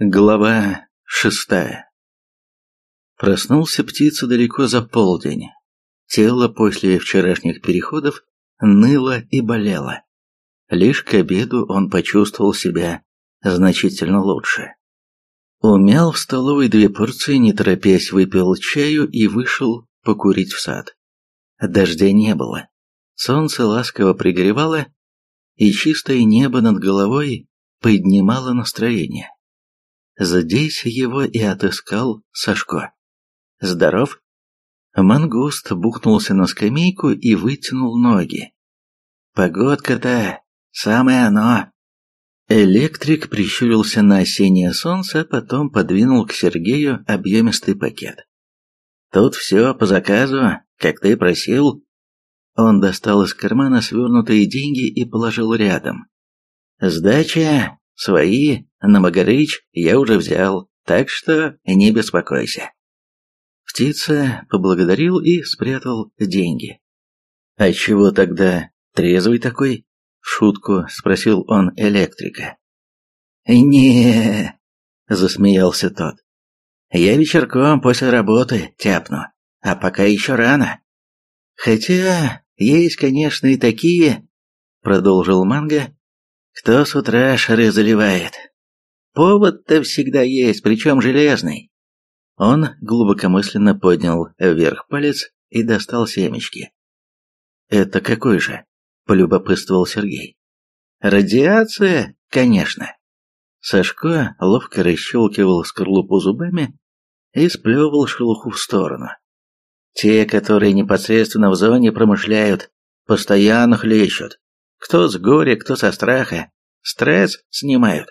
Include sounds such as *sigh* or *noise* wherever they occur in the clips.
Глава шестая Проснулся птица далеко за полдень. Тело после вчерашних переходов ныло и болело. Лишь к обеду он почувствовал себя значительно лучше. Умял в столовой две порции, не торопясь выпил чаю и вышел покурить в сад. Дождя не было. Солнце ласково пригревало, и чистое небо над головой поднимало настроение. Здесь его и отыскал Сашко. «Здоров?» Мангуст бухнулся на скамейку и вытянул ноги. «Погодка-то, самое оно!» Электрик прищурился на осеннее солнце, потом подвинул к Сергею объемистый пакет. «Тут все по заказу, как ты просил». Он достал из кармана свернутые деньги и положил рядом. «Сдача, свои, на Магарыч я уже взял, так что не беспокойся. Птица поблагодарил и спрятал деньги. «А чего тогда трезвый такой?» — шутку спросил он электрика. не засмеялся тот. «Я вечерком после работы тяпну, а пока еще рано. Хотя есть, конечно, и такие...» — продолжил Манго. «Кто с утра шары заливает, Повод-то всегда есть, причем железный. Он глубокомысленно поднял вверх палец и достал семечки. «Это какой же?» – полюбопытствовал Сергей. «Радиация, конечно». Сашко ловко расщелкивал скорлупу зубами и сплевывал шелуху в сторону. Те, которые непосредственно в зоне промышляют, постоянно хлещут. Кто с горя, кто со страха. Стресс снимают.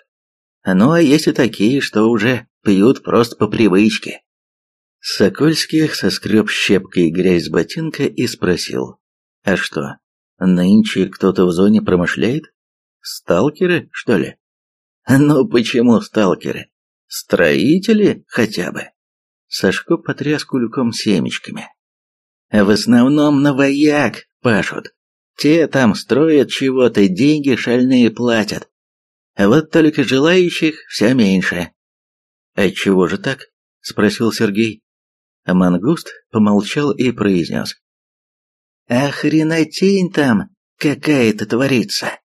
Ну а есть и такие, что уже пьют просто по привычке. Сокольских соскреб щепкой грязь с ботинка и спросил. А что, нынче кто-то в зоне промышляет? Сталкеры, что ли? Ну почему сталкеры? Строители хотя бы. Сашко потряс кульком семечками. В основном на вояк пашут. Те там строят чего-то, деньги шальные платят. Вот только желающих все меньше. «Отчего же так?» – спросил Сергей. Мангуст помолчал и произнес. «А хренотень там какая-то творится.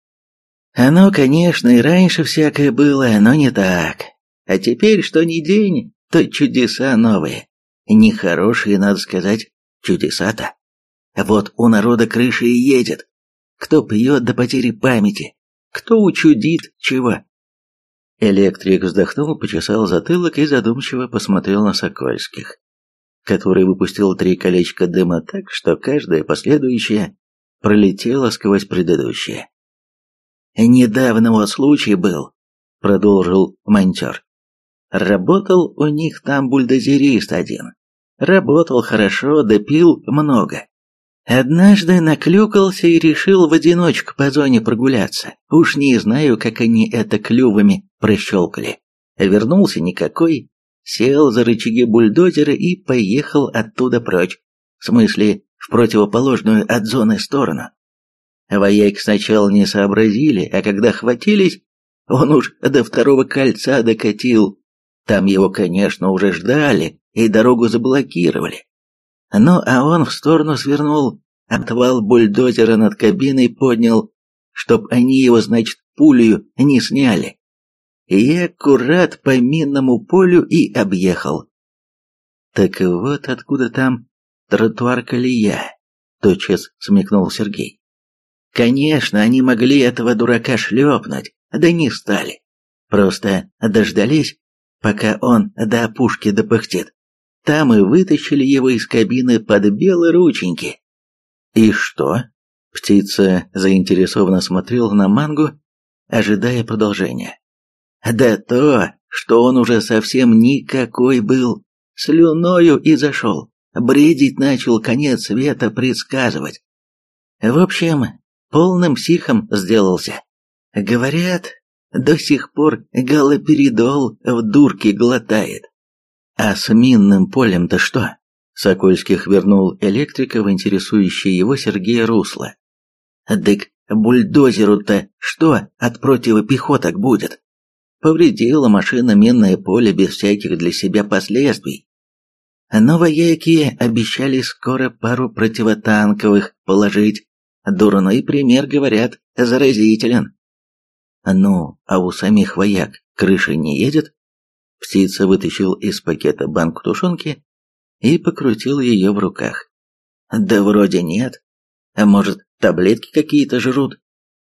Оно, конечно, и раньше всякое было, но не так. А теперь, что ни день, то чудеса новые. Нехорошие, надо сказать, чудеса-то. Вот у народа крыша и едет. Кто пьет до потери памяти, кто учудит чего? Электрик вздохнул, почесал затылок и задумчиво посмотрел на Сокольских, который выпустил три колечка дыма так, что каждое последующее пролетело сквозь предыдущее. «Недавно вот случай был», — продолжил монтер. «Работал у них там бульдозерист один. Работал хорошо, допил много. Однажды наклюкался и решил в одиночку по зоне прогуляться. Уж не знаю, как они это клювами прощелкали. Вернулся никакой, сел за рычаги бульдозера и поехал оттуда прочь. В смысле, в противоположную от зоны сторону. Вояк сначала не сообразили, а когда хватились, он уж до второго кольца докатил. Там его, конечно, уже ждали и дорогу заблокировали. Ну, а он в сторону свернул, отвал бульдозера над кабиной поднял, чтоб они его, значит, пулею не сняли. И аккурат по минному полю и объехал. Так вот откуда там тротуар-колея, тотчас смекнул Сергей. Конечно, они могли этого дурака шлепнуть, да не стали. Просто дождались, пока он до опушки допыхтит. Там и вытащили его из кабины под белые рученьки. И что? Птица заинтересованно смотрела на мангу, ожидая продолжения. Да то, что он уже совсем никакой был, слюною и зашел, бредить начал конец света предсказывать. В общем, полным психом сделался. Говорят, до сих пор галоперидол в дурке глотает. А с минным полем-то что? Сокольских вернул электрика в интересующее его Сергея русло. Дык бульдозеру-то что от противопехоток будет? повредила машина минное поле без всяких для себя последствий. Но вояки обещали скоро пару противотанковых положить. Дурной пример, говорят, заразителен. Ну, а у самих вояк крыша не едет? Птица вытащил из пакета банку тушенки и покрутил ее в руках. Да вроде нет. А может, таблетки какие-то жрут?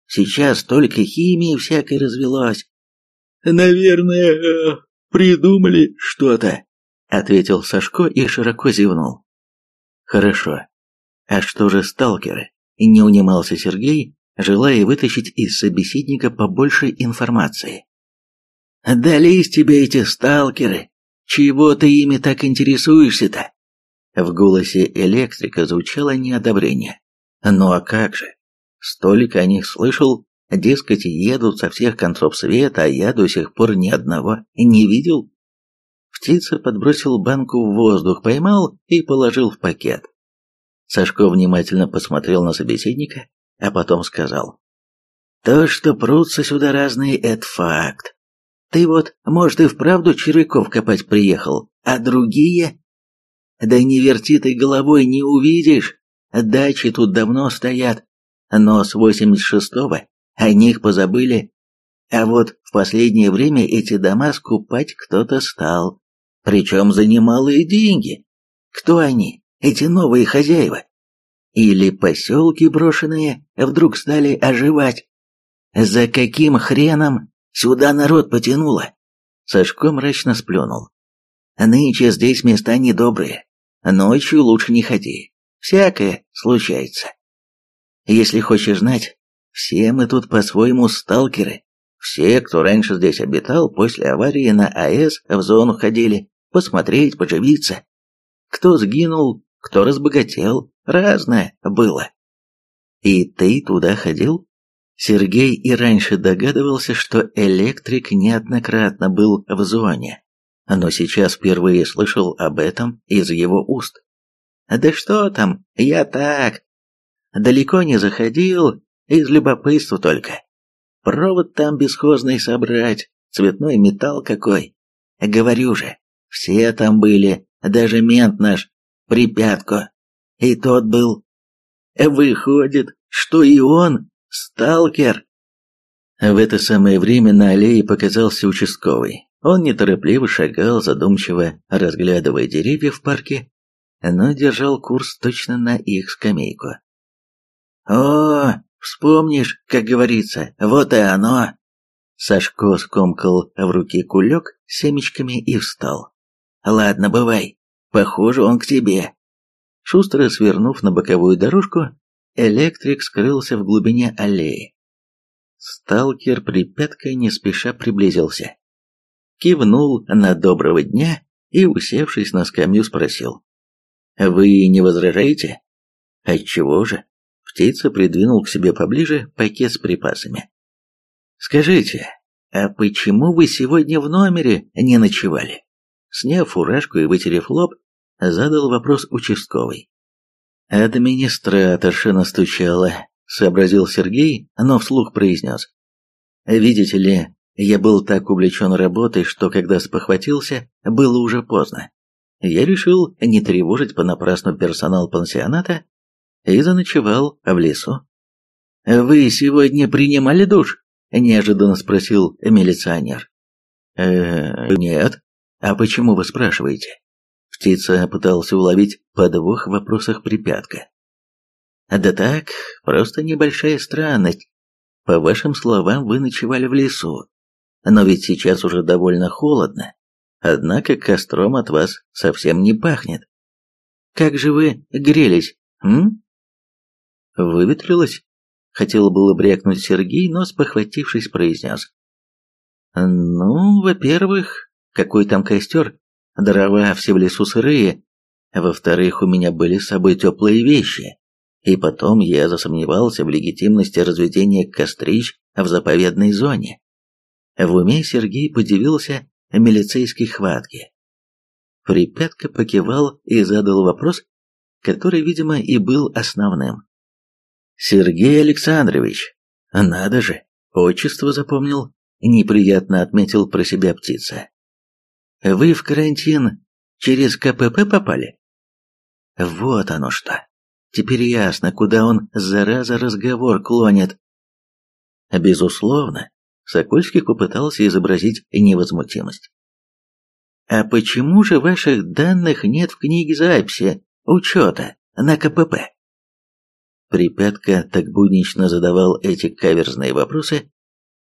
Сейчас только химии всякой развелось. Наверное, придумали что-то, ответил Сашко и широко зевнул. Хорошо. А что же сталкеры? Не унимался Сергей, желая вытащить из собеседника побольше информации. «Дались тебе эти сталкеры! Чего ты ими так интересуешься-то?» В голосе электрика звучало неодобрение. «Ну а как же? Столько о них слышал, дескать, едут со всех концов света, а я до сих пор ни одного не видел». Птица подбросил банку в воздух, поймал и положил в пакет. Сашко внимательно посмотрел на собеседника, а потом сказал. «То, что прутся сюда разные, это факт. Ты вот, может, и вправду червяков копать приехал, а другие...» «Да не верти ты головой, не увидишь. Дачи тут давно стоят, но с 86-го о них позабыли. А вот в последнее время эти дома скупать кто-то стал, причем за немалые деньги. Кто они, эти новые хозяева? Или поселки брошенные вдруг стали оживать? За каким хреном сюда народ потянуло? Сашко мрачно сплюнул. Нынче здесь места недобрые. Ночью лучше не ходи. Всякое случается. Если хочешь знать, все мы тут по-своему сталкеры. Все, кто раньше здесь обитал, после аварии на АЭС в зону ходили, посмотреть, поживиться. Кто сгинул, кто разбогател, разное было. И ты туда ходил? Сергей и раньше догадывался, что электрик неоднократно был в зоне, но сейчас впервые слышал об этом из его уст. Да что там, я так. Далеко не заходил, из любопытства только. Провод там бесхозный собрать, цветной металл какой. Говорю же, все там были, даже мент наш, припятку. И тот был. Выходит, что и он сталкер. В это самое время на аллее показался участковый. Он неторопливо шагал, задумчиво разглядывая деревья в парке, но держал курс точно на их скамейку. «О, вспомнишь, как говорится, вот и оно!» Сашко скомкал в руке кулек семечками и встал. «Ладно, бывай. Похоже, он к тебе». Шустро свернув на боковую дорожку, электрик скрылся в глубине аллеи. Сталкер припяткой не спеша приблизился. Кивнул на доброго дня и, усевшись на скамью, спросил. «Вы не возражаете?» «Отчего же?» Птица придвинул к себе поближе пакет с припасами. «Скажите, а почему вы сегодня в номере не ночевали?» Сняв фуражку и вытерев лоб, задал вопрос участковый. «Администраторша настучала», — сообразил Сергей, но вслух произнес. «Видите ли, я был так увлечен работой, что когда спохватился, было уже поздно я решил не тревожить понапрасну персонал пансионата и заночевал в лесу. «Вы сегодня принимали душ?» – неожиданно спросил милиционер. «Э, нет. А почему вы спрашиваете?» Птица пытался уловить подвох в вопросах припятка. «Да так, просто небольшая странность. По вашим словам, вы ночевали в лесу. Но ведь сейчас уже довольно холодно. Однако костром от вас совсем не пахнет. Как же вы грелись, м? Выветрилось? Хотел было брякнуть Сергей, но, спохватившись, произнес. Ну, во-первых, какой там костер? Дрова все в лесу сырые. Во-вторых, у меня были с собой теплые вещи. И потом я засомневался в легитимности разведения кострищ в заповедной зоне. В уме Сергей подивился милицейской хватки. Припятка покивал и задал вопрос, который, видимо, и был основным. «Сергей Александрович, надо же, отчество запомнил, неприятно отметил про себя птица. Вы в карантин через КПП попали? Вот оно что. Теперь ясно, куда он, зараза, разговор клонит. Безусловно, Сокольский попытался изобразить невозмутимость. «А почему же ваших данных нет в книге записи, учета, на КПП?» Припятка так буднично задавал эти каверзные вопросы,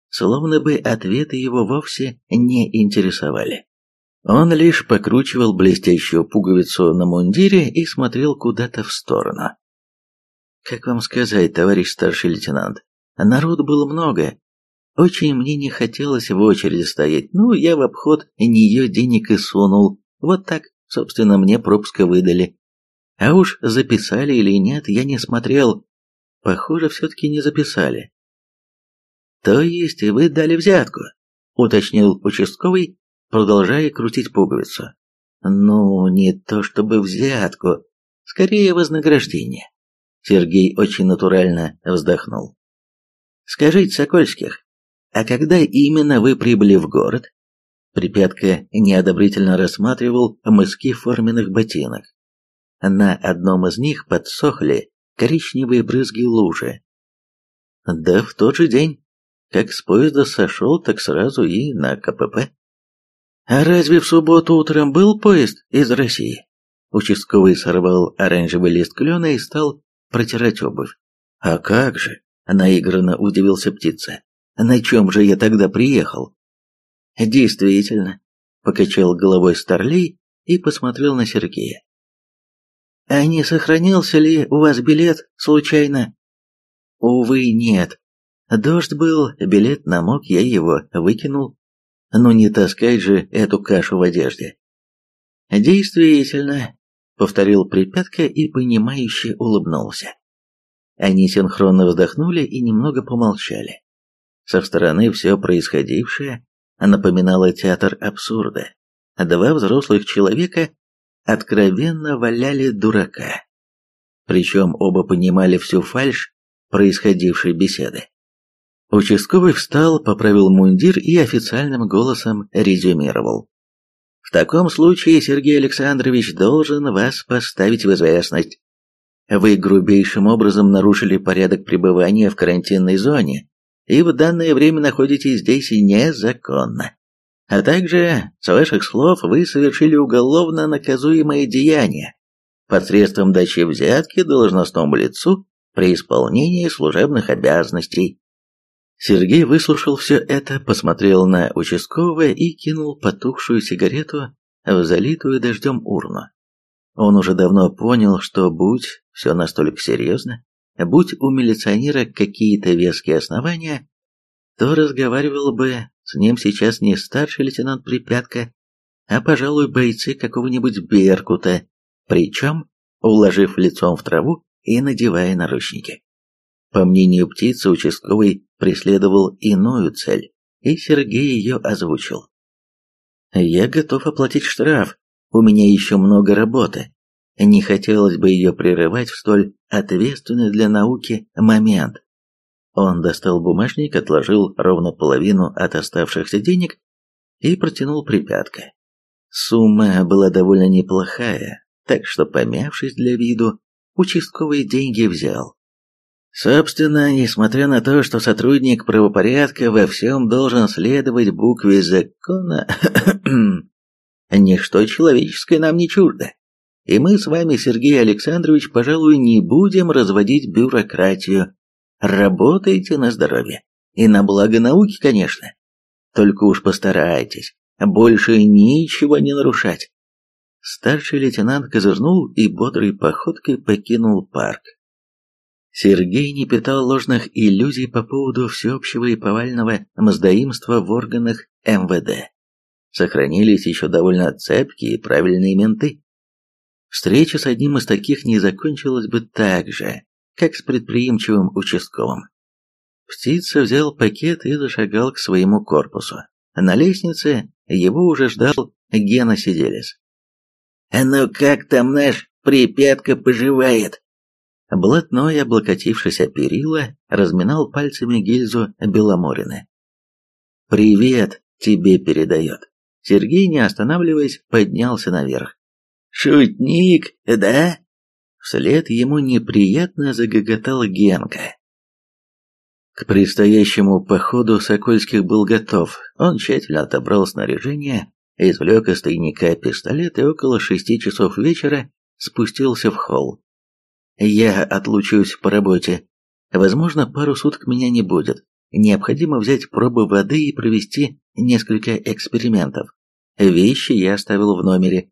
словно бы ответы его вовсе не интересовали. Он лишь покручивал блестящую пуговицу на мундире и смотрел куда-то в сторону. «Как вам сказать, товарищ старший лейтенант, народу было много, очень мне не хотелось в очереди стоять, ну, я в обход нее денег и сунул. Вот так, собственно, мне пропуска выдали. А уж записали или нет, я не смотрел. Похоже, все-таки не записали. То есть вы дали взятку, уточнил участковый, продолжая крутить пуговицу. Ну, не то чтобы взятку, скорее вознаграждение. Сергей очень натурально вздохнул. Скажите, Сокольских, а когда именно вы прибыли в город? Припятка неодобрительно рассматривал мыски форменных ботинок. На одном из них подсохли коричневые брызги лужи. Да в тот же день, как с поезда сошел, так сразу и на КПП. А разве в субботу утром был поезд из России? Участковый сорвал оранжевый лист клена и стал протирать обувь. А как же? Наигранно удивился птица. На чем же я тогда приехал? Действительно, покачал головой Старлей и посмотрел на Сергея. А не сохранился ли у вас билет случайно? Увы, нет. Дождь был, билет намок, я его выкинул. Но не таскать же эту кашу в одежде. Действительно, повторил Припятка и понимающе улыбнулся. Они синхронно вздохнули и немного помолчали. Со стороны все происходившее напоминало театр абсурда. Два взрослых человека откровенно валяли дурака. Причем оба понимали всю фальшь происходившей беседы. Участковый встал, поправил мундир и официальным голосом резюмировал. «В таком случае Сергей Александрович должен вас поставить в известность. Вы грубейшим образом нарушили порядок пребывания в карантинной зоне и в данное время находитесь здесь незаконно. А также, с ваших слов, вы совершили уголовно наказуемое деяние посредством дачи взятки должностному лицу при исполнении служебных обязанностей. Сергей выслушал все это, посмотрел на участкового и кинул потухшую сигарету в залитую дождем урну. Он уже давно понял, что будь все настолько серьезно, Будь у милиционера какие-то веские основания, то разговаривал бы с ним сейчас не старший лейтенант Припятка, а, пожалуй, бойцы какого-нибудь Беркута, причем уложив лицом в траву и надевая наручники. По мнению птицы, участковый преследовал иную цель, и Сергей ее озвучил. «Я готов оплатить штраф, у меня еще много работы, не хотелось бы ее прерывать в столь ответственный для науки момент. Он достал бумажник, отложил ровно половину от оставшихся денег и протянул припятка. Сумма была довольно неплохая, так что, помявшись для виду, участковые деньги взял. Собственно, несмотря на то, что сотрудник правопорядка во всем должен следовать букве закона, *coughs* ничто человеческое нам не чуждо. И мы с вами, Сергей Александрович, пожалуй, не будем разводить бюрократию. Работайте на здоровье. И на благо науки, конечно. Только уж постарайтесь, больше ничего не нарушать. Старший лейтенант козырнул и бодрой походкой покинул парк. Сергей не питал ложных иллюзий по поводу всеобщего и повального мздоимства в органах МВД. Сохранились еще довольно цепкие и правильные менты, Встреча с одним из таких не закончилась бы так же, как с предприимчивым участковым. Птица взял пакет и зашагал к своему корпусу. На лестнице его уже ждал Гена Сиделец. «А ну как там наш припятка поживает?» Блатной, облокотившись о перила, разминал пальцами гильзу Беломорины. привет тебе передает. Сергей, не останавливаясь, поднялся наверх. «Шутник, да?» Вслед ему неприятно загоготал Генка. К предстоящему походу Сокольских был готов. Он тщательно отобрал снаряжение, извлек из тайника пистолет и около шести часов вечера спустился в холл. «Я отлучусь по работе. Возможно, пару суток меня не будет. Необходимо взять пробы воды и провести несколько экспериментов. Вещи я оставил в номере,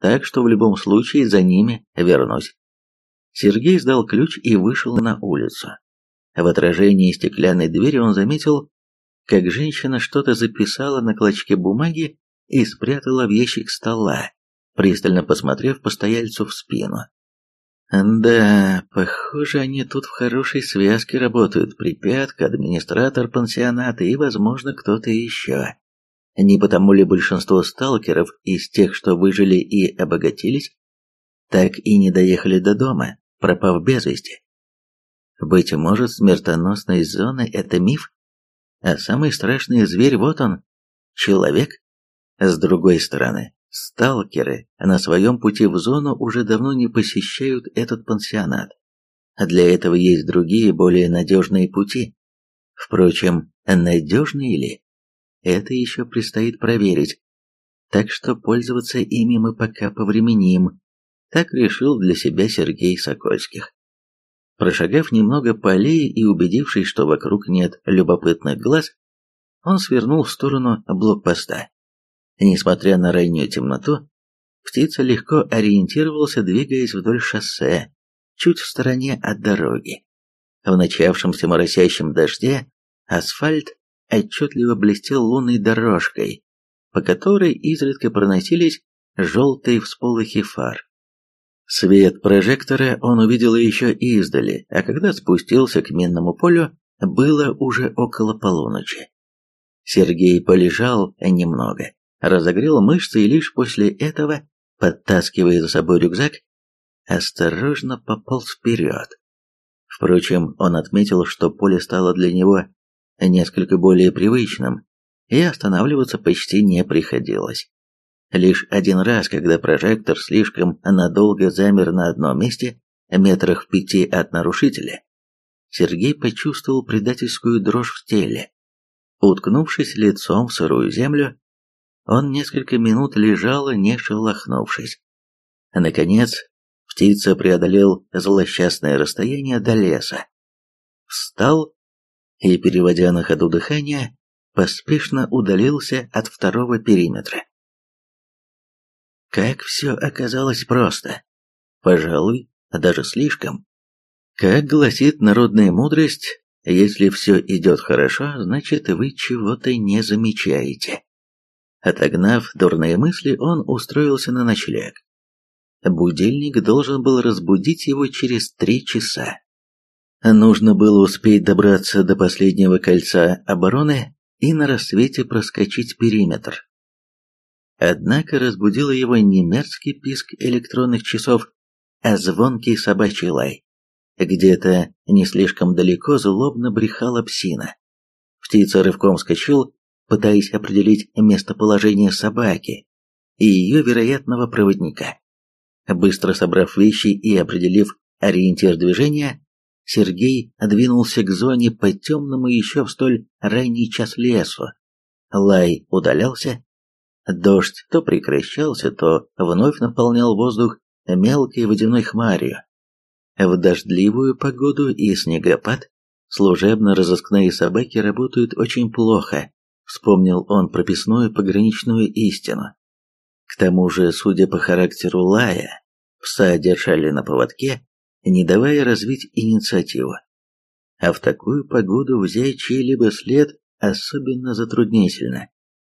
так что в любом случае за ними вернусь. Сергей сдал ключ и вышел на улицу. В отражении стеклянной двери он заметил, как женщина что-то записала на клочке бумаги и спрятала в ящик стола, пристально посмотрев постояльцу в спину. Да, похоже, они тут в хорошей связке работают, припятка, администратор пансионата и, возможно, кто-то еще. Не потому ли большинство сталкеров из тех, что выжили и обогатились, так и не доехали до дома, пропав без вести? Быть может, смертоносность зоны – это миф? А самый страшный зверь вот он – человек? С другой стороны, сталкеры на своем пути в зону уже давно не посещают этот пансионат. Для этого есть другие, более надежные пути. Впрочем, надежные ли? Это еще предстоит проверить. Так что пользоваться ими мы пока повременим. Так решил для себя Сергей Сокольских. Прошагав немного полей и убедившись, что вокруг нет любопытных глаз, он свернул в сторону блокпоста. Несмотря на раннюю темноту, птица легко ориентировался, двигаясь вдоль шоссе, чуть в стороне от дороги. В начавшемся моросящем дожде асфальт отчетливо блестел лунной дорожкой, по которой изредка проносились желтые всполохи фар. Свет прожектора он увидел еще издали, а когда спустился к минному полю, было уже около полуночи. Сергей полежал немного, разогрел мышцы и лишь после этого, подтаскивая за собой рюкзак, осторожно пополз вперед. Впрочем, он отметил, что поле стало для него несколько более привычным, и останавливаться почти не приходилось. Лишь один раз, когда прожектор слишком надолго замер на одном месте, метрах в пяти от нарушителя, Сергей почувствовал предательскую дрожь в теле. Уткнувшись лицом в сырую землю, он несколько минут лежал, не шелохнувшись. Наконец, птица преодолел злосчастное расстояние до леса. Встал и, переводя на ходу дыхание, поспешно удалился от второго периметра. Как все оказалось просто. Пожалуй, даже слишком. Как гласит народная мудрость, если все идет хорошо, значит вы чего-то не замечаете. Отогнав дурные мысли, он устроился на ночлег. Будильник должен был разбудить его через три часа. Нужно было успеть добраться до последнего кольца обороны и на рассвете проскочить периметр. Однако разбудило его не мерзкий писк электронных часов, а звонкий собачий лай. Где-то не слишком далеко злобно брехала псина. Птица рывком вскочил, пытаясь определить местоположение собаки и ее вероятного проводника. Быстро собрав вещи и определив ориентир движения, Сергей двинулся к зоне по темному еще в столь ранний час лесу. Лай удалялся. Дождь то прекращался, то вновь наполнял воздух мелкой водяной хмарью. В дождливую погоду и снегопад служебно-розыскные собаки работают очень плохо, вспомнил он прописную пограничную истину. К тому же, судя по характеру лая, пса держали на поводке, не давая развить инициативу. А в такую погоду взять чей-либо след особенно затруднительно.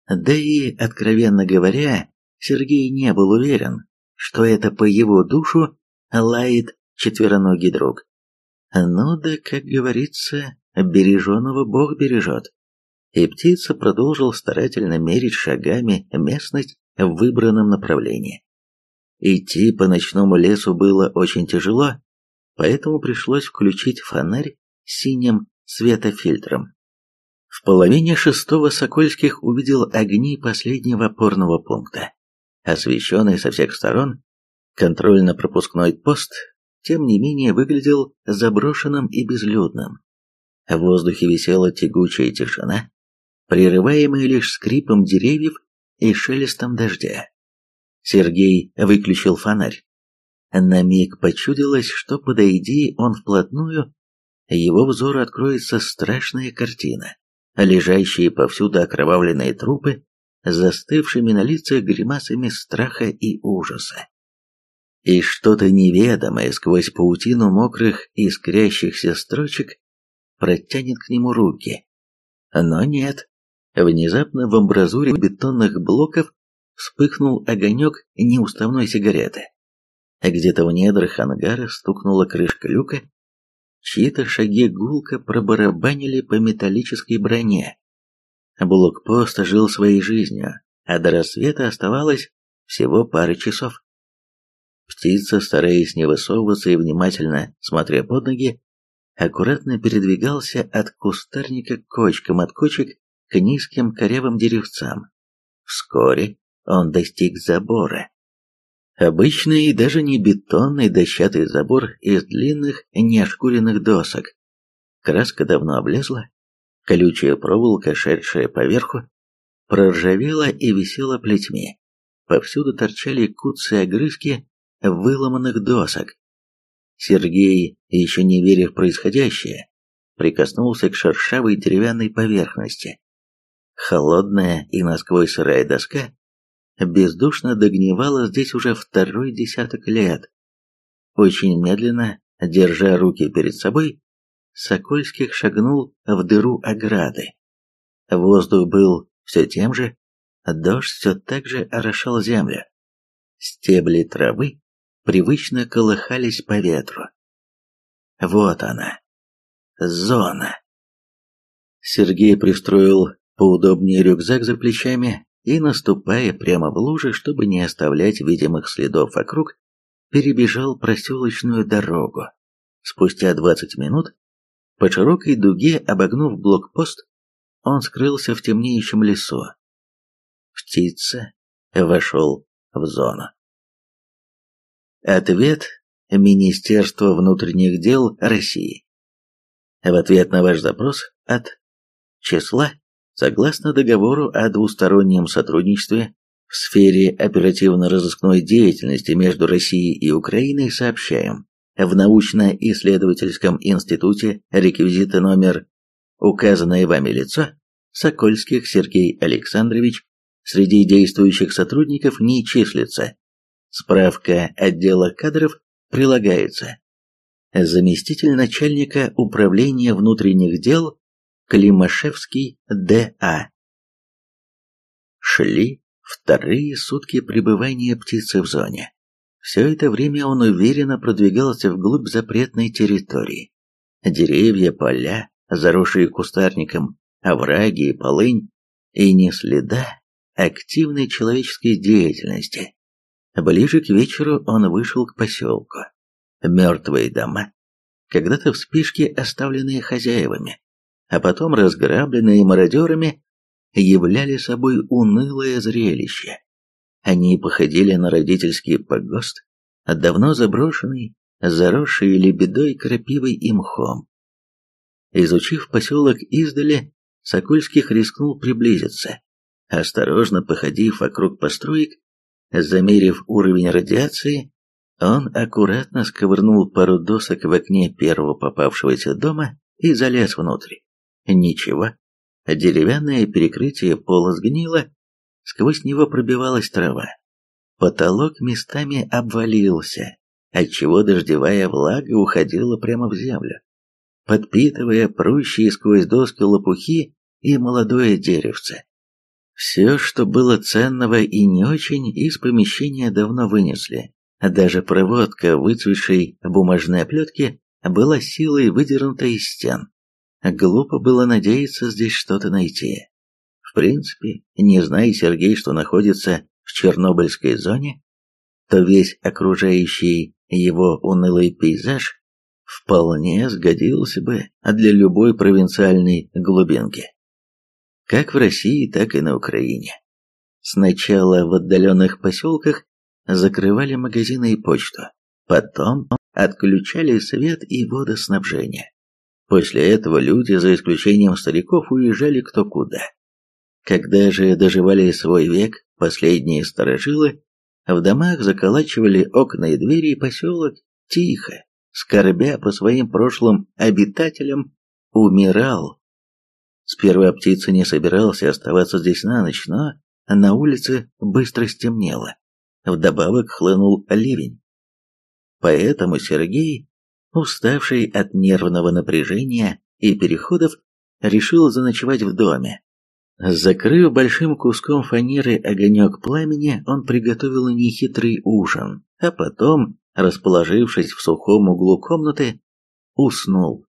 Да и, откровенно говоря, Сергей не был уверен, что это по его душу лает четвероногий друг. Ну да, как говорится, береженого Бог бережет. И птица продолжил старательно мерить шагами местность в выбранном направлении. Идти по ночному лесу было очень тяжело, поэтому пришлось включить фонарь синим светофильтром. В половине шестого Сокольских увидел огни последнего опорного пункта. Освещенный со всех сторон, контрольно-пропускной пост, тем не менее, выглядел заброшенным и безлюдным. В воздухе висела тягучая тишина, прерываемая лишь скрипом деревьев и шелестом дождя. Сергей выключил фонарь. На миг почудилось, что подойди он вплотную, его взору откроется страшная картина. Лежащие повсюду окровавленные трупы, застывшими на лицах гримасами страха и ужаса. И что-то неведомое сквозь паутину мокрых искрящихся строчек протянет к нему руки. Но нет. Внезапно в амбразуре бетонных блоков вспыхнул огонек неуставной сигареты. Где-то в недрах ангара стукнула крышка люка, чьи-то шаги гулко пробарабанили по металлической броне. Блокпост жил своей жизнью, а до рассвета оставалось всего пара часов. Птица, стараясь не высовываться и внимательно смотря под ноги, аккуратно передвигался от кустарника к кочкам, от кочек к низким корявым деревцам. Вскоре он достиг забора. Обычный даже не бетонный дощатый забор из длинных неошкуренных досок. Краска давно облезла, колючая проволока, шедшая поверху, проржавела и висела плетьми. Повсюду торчали куцы огрызки выломанных досок. Сергей, еще не веря в происходящее, прикоснулся к шершавой деревянной поверхности. Холодная и насквозь сырая доска бездушно догнивала здесь уже второй десяток лет. Очень медленно, держа руки перед собой, Сокольских шагнул в дыру ограды. Воздух был все тем же, дождь все так же орошал землю. Стебли травы привычно колыхались по ветру. Вот она, зона. Сергей пристроил поудобнее рюкзак за плечами и, наступая прямо в лужи, чтобы не оставлять видимых следов вокруг, перебежал проселочную дорогу. Спустя двадцать минут, по широкой дуге обогнув блокпост, он скрылся в темнеющем лесу. Птица вошел в зону. Ответ Министерства внутренних дел России. В ответ на ваш запрос от числа, согласно договору о двустороннем сотрудничестве в сфере оперативно-розыскной деятельности между Россией и Украиной, сообщаем, в научно-исследовательском институте реквизиты номер указанное вами лицо Сокольских Сергей Александрович среди действующих сотрудников не числится Справка отдела кадров прилагается. Заместитель начальника управления внутренних дел Климашевский Д.А. Шли вторые сутки пребывания птицы в зоне. Все это время он уверенно продвигался вглубь запретной территории. Деревья, поля, заросшие кустарником, овраги и полынь, и не следа активной человеческой деятельности. Ближе к вечеру он вышел к поселку. Мертвые дома, когда-то в спешке оставленные хозяевами, а потом разграбленные мародерами, являли собой унылое зрелище. Они походили на родительский погост, давно заброшенный, заросший лебедой, крапивой и мхом. Изучив поселок издали, Сокольских рискнул приблизиться. Осторожно походив вокруг построек, Замерив уровень радиации, он аккуратно сковырнул пару досок в окне первого попавшегося дома и залез внутрь. Ничего. Деревянное перекрытие пола сгнило, сквозь него пробивалась трава. Потолок местами обвалился, отчего дождевая влага уходила прямо в землю, подпитывая прущие сквозь доски лопухи и молодое деревце. Все, что было ценного и не очень, из помещения давно вынесли. Даже проводка выцветшей бумажной оплетки была силой выдернута из стен. Глупо было надеяться здесь что-то найти. В принципе, не зная Сергей, что находится в Чернобыльской зоне, то весь окружающий его унылый пейзаж вполне сгодился бы для любой провинциальной глубинки. как в России, так и на Украине. Сначала в отдаленных поселках закрывали магазины и почту, потом отключали свет и водоснабжение. После этого люди, за исключением стариков, уезжали кто куда. Когда же доживали свой век последние старожилы, в домах заколачивали окна и двери, и поселок тихо, скорбя по своим прошлым обитателям, умирал. Сперва птица не собирался оставаться здесь на ночь, но на улице быстро стемнело. Вдобавок хлынул ливень. Поэтому Сергей, уставший от нервного напряжения и переходов, решил заночевать в доме. Закрыв большим куском фанеры огонек пламени, он приготовил нехитрый ужин, а потом, расположившись в сухом углу комнаты, уснул.